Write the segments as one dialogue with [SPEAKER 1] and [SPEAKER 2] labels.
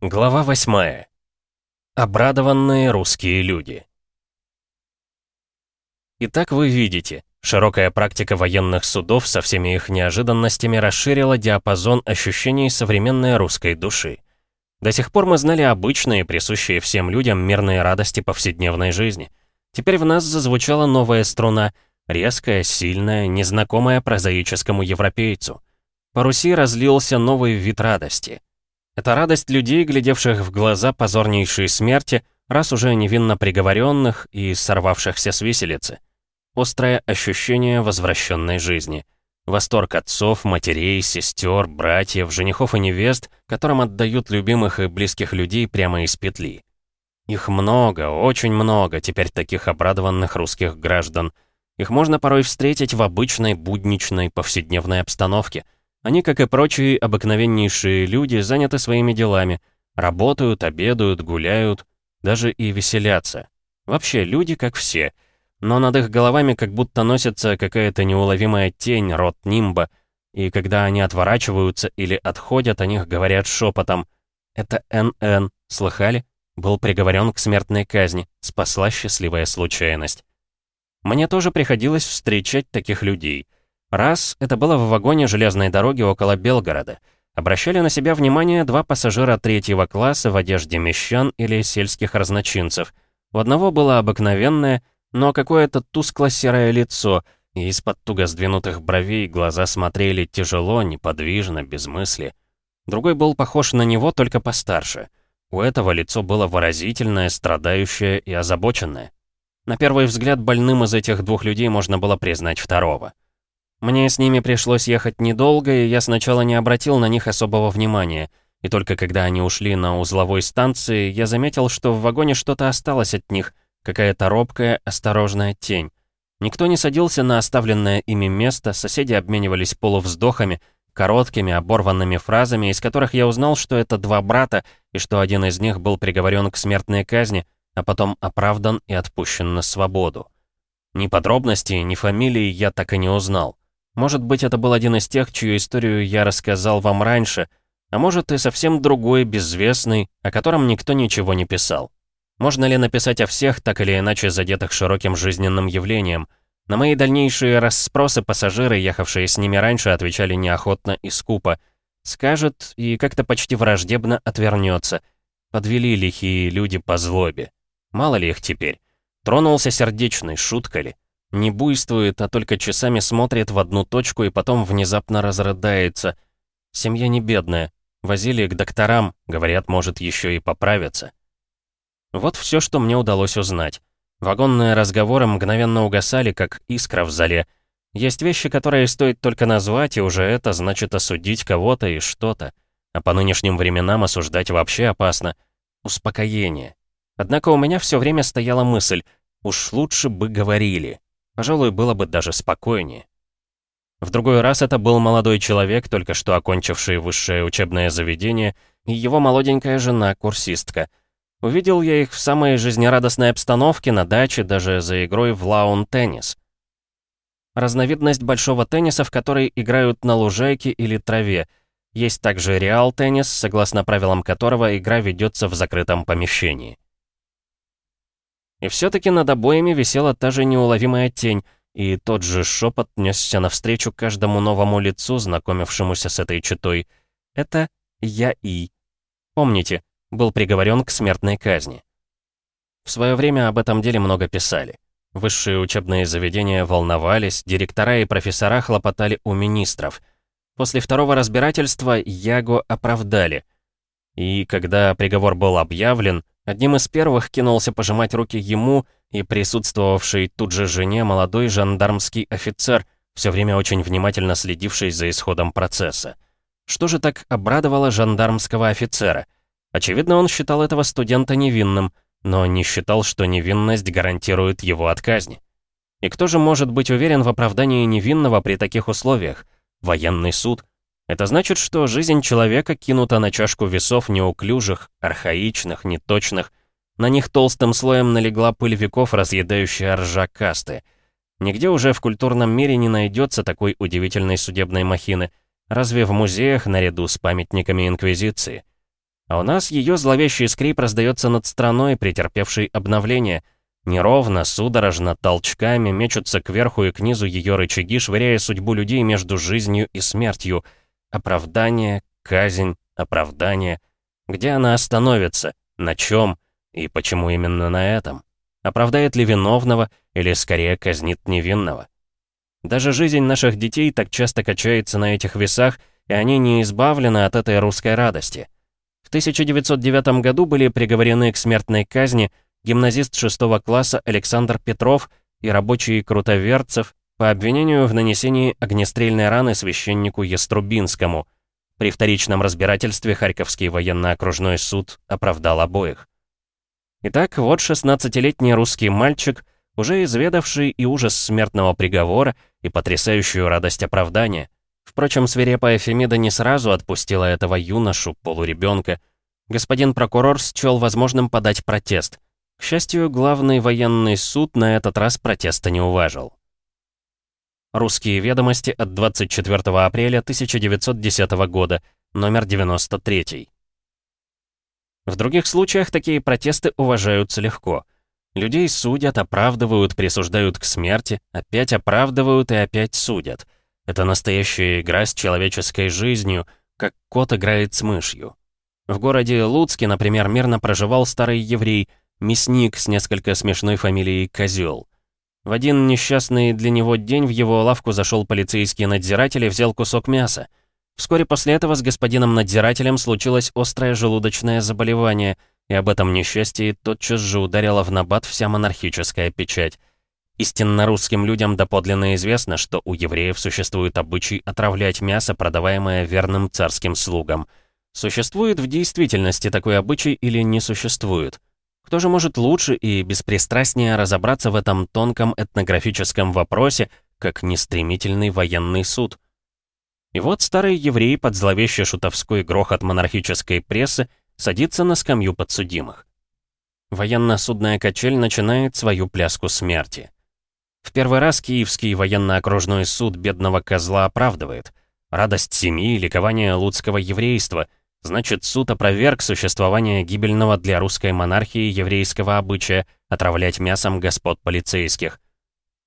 [SPEAKER 1] Глава 8. Обрадованные русские люди. Итак, вы видите, широкая практика военных судов со всеми их неожиданностями расширила диапазон ощущений современной русской души. До сих пор мы знали обычные, присущие всем людям мирные радости повседневной жизни. Теперь в нас зазвучала новая струна, резкая, сильная, незнакомая прозаическому европейцу. По Руси разлился новый вид радости — это радость людей, глядевших в глаза позорнейшей смерти, раз уже невинно приговоренных и сорвавшихся с виселицы. Острое ощущение возвращенной жизни. Восторг отцов, матерей, сестер, братьев, женихов и невест, которым отдают любимых и близких людей прямо из петли. Их много, очень много теперь таких обрадованных русских граждан. Их можно порой встретить в обычной будничной повседневной обстановке – они, как и прочие обыкновеннейшие люди, заняты своими делами. Работают, обедают, гуляют, даже и веселятся. Вообще, люди как все. Но над их головами как будто носится какая-то неуловимая тень, рот нимба. И когда они отворачиваются или отходят, о них говорят шепотом. «Это НН, слыхали? Был приговорен к смертной казни, спасла счастливая случайность». Мне тоже приходилось встречать таких людей — Раз — это было в вагоне железной дороги около Белгорода. Обращали на себя внимание два пассажира третьего класса в одежде мещан или сельских разночинцев. У одного было обыкновенное, но какое-то тускло-серое лицо, и из-под туго сдвинутых бровей глаза смотрели тяжело, неподвижно, без мысли. Другой был похож на него, только постарше. У этого лицо было выразительное, страдающее и озабоченное. На первый взгляд больным из этих двух людей можно было признать второго. Мне с ними пришлось ехать недолго, и я сначала не обратил на них особого внимания. И только когда они ушли на узловой станции, я заметил, что в вагоне что-то осталось от них, какая-то робкая, осторожная тень. Никто не садился на оставленное ими место, соседи обменивались полувздохами, короткими, оборванными фразами, из которых я узнал, что это два брата, и что один из них был приговорен к смертной казни, а потом оправдан и отпущен на свободу. Ни подробностей, ни фамилии я так и не узнал. Может быть, это был один из тех, чью историю я рассказал вам раньше, а может и совсем другой, безвестный, о котором никто ничего не писал. Можно ли написать о всех, так или иначе задетых широким жизненным явлением? На мои дальнейшие расспросы пассажиры, ехавшие с ними раньше, отвечали неохотно и скупо. Скажет и как-то почти враждебно отвернется. Подвели лихие люди по злобе. Мало ли их теперь. Тронулся сердечный, шутка ли? Не буйствует, а только часами смотрит в одну точку и потом внезапно разрыдается. Семья не бедная. Возили к докторам, говорят, может еще и поправиться. Вот все, что мне удалось узнать. Вагонные разговоры мгновенно угасали, как искра в зале. Есть вещи, которые стоит только назвать, и уже это значит осудить кого-то и что-то. А по нынешним временам осуждать вообще опасно. Успокоение. Однако у меня все время стояла мысль, уж лучше бы говорили. Пожалуй, было бы даже спокойнее. В другой раз это был молодой человек, только что окончивший высшее учебное заведение, и его молоденькая жена, курсистка. Увидел я их в самой жизнерадостной обстановке на даче, даже за игрой в лаун-теннис. Разновидность большого тенниса, в который играют на лужайке или траве. Есть также реал-теннис, согласно правилам которого игра ведется в закрытом помещении. И все-таки над обоями висела та же неуловимая тень, и тот же шепот несся навстречу каждому новому лицу, знакомившемуся с этой читой. Это я и. Помните, был приговорен к смертной казни. В свое время об этом деле много писали. Высшие учебные заведения волновались, директора и профессора хлопотали у министров. После второго разбирательства Яго оправдали. И когда приговор был объявлен, Одним из первых кинулся пожимать руки ему и присутствовавший тут же жене молодой жандармский офицер, все время очень внимательно следивший за исходом процесса. Что же так обрадовало жандармского офицера? Очевидно, он считал этого студента невинным, но не считал, что невинность гарантирует его от казни. И кто же может быть уверен в оправдании невинного при таких условиях? Военный суд — это значит, что жизнь человека кинута на чашку весов неуклюжих, архаичных, неточных. На них толстым слоем налегла пыль веков, разъедающая ржа касты. Нигде уже в культурном мире не найдется такой удивительной судебной махины, разве в музеях наряду с памятниками Инквизиции. А у нас ее зловещий скрип раздается над страной, претерпевшей обновление. Неровно, судорожно, толчками мечутся кверху и к низу ее рычаги, швыряя судьбу людей между жизнью и смертью. Оправдание, казнь, оправдание. Где она остановится? На чем? И почему именно на этом? Оправдает ли виновного или скорее казнит невинного? Даже жизнь наших детей так часто качается на этих весах, и они не избавлены от этой русской радости. В 1909 году были приговорены к смертной казни гимназист 6 класса Александр Петров и рабочий Крутоверцев по обвинению в нанесении огнестрельной раны священнику Яструбинскому. При вторичном разбирательстве Харьковский военно-окружной суд оправдал обоих. Итак, вот 16-летний русский мальчик, уже изведавший и ужас смертного приговора, и потрясающую радость оправдания. Впрочем, свирепая Фемида не сразу отпустила этого юношу, полуребенка. Господин прокурор счел возможным подать протест. К счастью, главный военный суд на этот раз протеста не уважил. Русские ведомости от 24 апреля 1910 года, номер 93. В других случаях такие протесты уважаются легко. Людей судят, оправдывают, присуждают к смерти, опять оправдывают и опять судят. Это настоящая игра с человеческой жизнью, как кот играет с мышью. В городе Луцке, например, мирно проживал старый еврей, мясник с несколько смешной фамилией Козел. В один несчастный для него день в его лавку зашел полицейский надзиратель и взял кусок мяса. Вскоре после этого с господином надзирателем случилось острое желудочное заболевание, и об этом несчастье тотчас же ударила в набат вся монархическая печать. Истинно русским людям доподлинно известно, что у евреев существует обычай отравлять мясо, продаваемое верным царским слугам. Существует в действительности такой обычай или не существует? Кто же может лучше и беспристрастнее разобраться в этом тонком этнографическом вопросе, как нестремительный военный суд? И вот старый еврей под зловеще шутовской грохот монархической прессы садится на скамью подсудимых. Военно-судная качель начинает свою пляску смерти. В первый раз Киевский военно-окружной суд бедного козла оправдывает. Радость семьи, ликование луцкого еврейства. Значит, суд опроверг существование гибельного для русской монархии еврейского обычая отравлять мясом господ полицейских.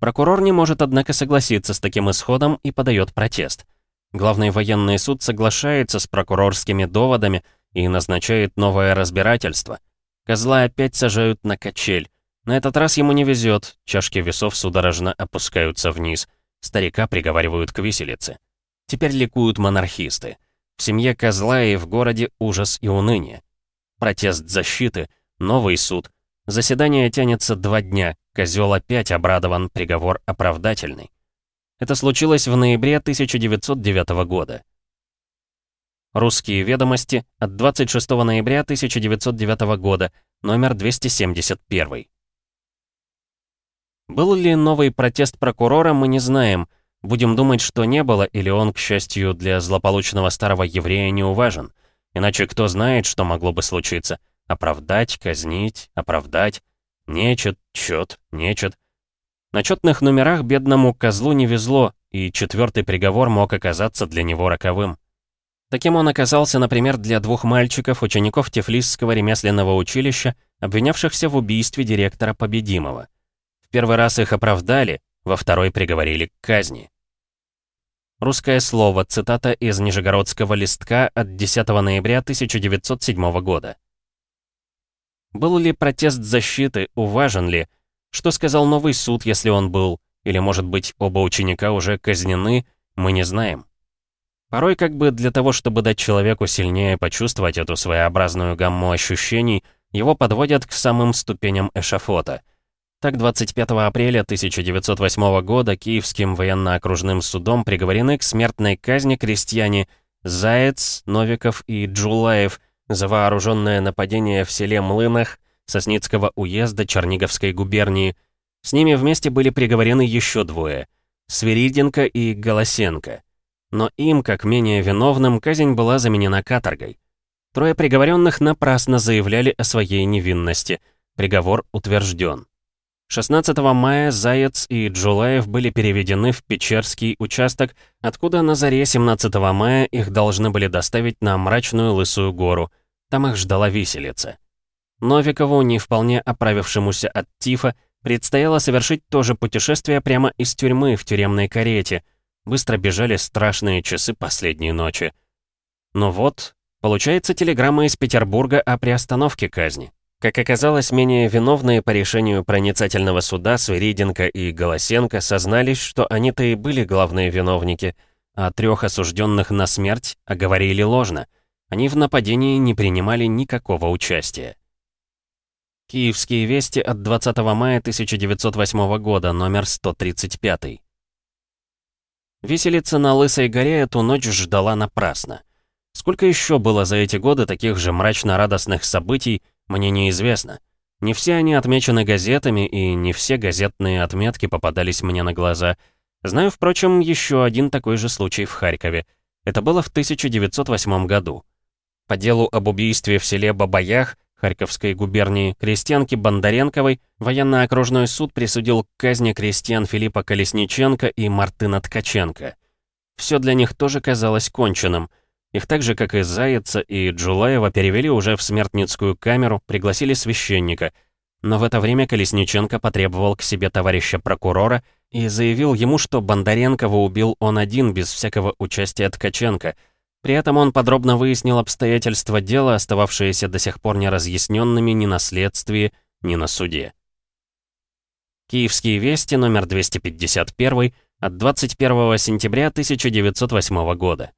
[SPEAKER 1] Прокурор не может, однако, согласиться с таким исходом и подает протест. Главный военный суд соглашается с прокурорскими доводами и назначает новое разбирательство. Козла опять сажают на качель. На этот раз ему не везет, чашки весов судорожно опускаются вниз. Старика приговаривают к виселице. Теперь ликуют монархисты. В семье козла и в городе ужас и уныние. Протест защиты, новый суд. Заседание тянется два дня, козел опять обрадован, приговор оправдательный. Это случилось в ноябре 1909 года. Русские ведомости от 26 ноября 1909 года, номер 271. Был ли новый протест прокурора, мы не знаем. Будем думать, что не было, или он, к счастью, для злополучного старого еврея не уважен. Иначе кто знает, что могло бы случиться. Оправдать, казнить, оправдать. Нечет, чет, нечет. На четных номерах бедному козлу не везло, и четвертый приговор мог оказаться для него роковым. Таким он оказался, например, для двух мальчиков, учеников Тифлисского ремесленного училища, обвинявшихся в убийстве директора Победимого. В первый раз их оправдали, во второй приговорили к казни. Русское слово, цитата из Нижегородского листка от 10 ноября 1907 года. Был ли протест защиты, уважен ли, что сказал новый суд, если он был? Или, может быть, оба ученика уже казнены? Мы не знаем. Порой как бы для того, чтобы дать человеку сильнее почувствовать эту своеобразную гамму ощущений, его подводят к самым ступеням эшафота. Так, 25 апреля 1908 года Киевским военно-окружным судом приговорены к смертной казни крестьяне Заяц, Новиков и Джулаев за вооруженное нападение в селе Млынах Сосницкого уезда Черниговской губернии. С ними вместе были приговорены еще двое — Свериденко и Голосенко. Но им, как менее виновным, казнь была заменена каторгой. Трое приговоренных напрасно заявляли о своей невинности. Приговор утвержден. 16 мая Заяц и Джулаев были переведены в Печерский участок, откуда на заре 17 мая их должны были доставить на мрачную Лысую гору — Там их ждала виселица. Новикову, не вполне оправившемуся от тифа, предстояло совершить то же путешествие прямо из тюрьмы в тюремной карете. Быстро бежали страшные часы последней ночи. Но вот, получается телеграмма из Петербурга о приостановке казни. Как оказалось, менее виновные по решению проницательного суда Свириденко и Голосенко сознались, что они-то и были главные виновники, а трех осужденных на смерть оговорили ложно. Они в нападении не принимали никакого участия. Киевские вести от 20 мая 1908 года, номер 135. Виселица на Лысой горе эту ночь ждала напрасно. Сколько еще было за эти годы таких же мрачно-радостных событий, мне неизвестно. Не все они отмечены газетами, и не все газетные отметки попадались мне на глаза. Знаю, впрочем, еще один такой же случай в Харькове. Это было в 1908 году. По делу об убийстве в селе Бабаях Харьковской губернии крестьянки Бондаренковой военно-окружной суд присудил к казни крестьян Филиппа Колесниченко и Мартына Ткаченко. Все для них тоже казалось конченным. Их так же, как и Заяца и Джулаева, перевели уже в смертницкую камеру, пригласили священника. Но в это время Колесниченко потребовал к себе товарища прокурора и заявил ему, что Бондаренкова убил он один, без всякого участия Ткаченко — при этом он подробно выяснил обстоятельства дела, остававшиеся до сих пор неразъясненными ни на следствии, ни на суде. Киевские вести, номер 251, от 21 сентября 1908 года.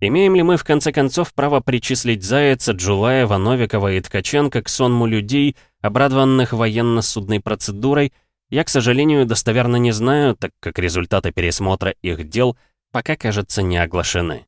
[SPEAKER 1] Имеем ли мы в конце концов право причислить Зайца, Джулаева, Новикова и Ткаченко к сонму людей, обрадованных военно-судной процедурой, я, к сожалению, достоверно не знаю, так как результаты пересмотра их дел – пока, кажется, не оглашены.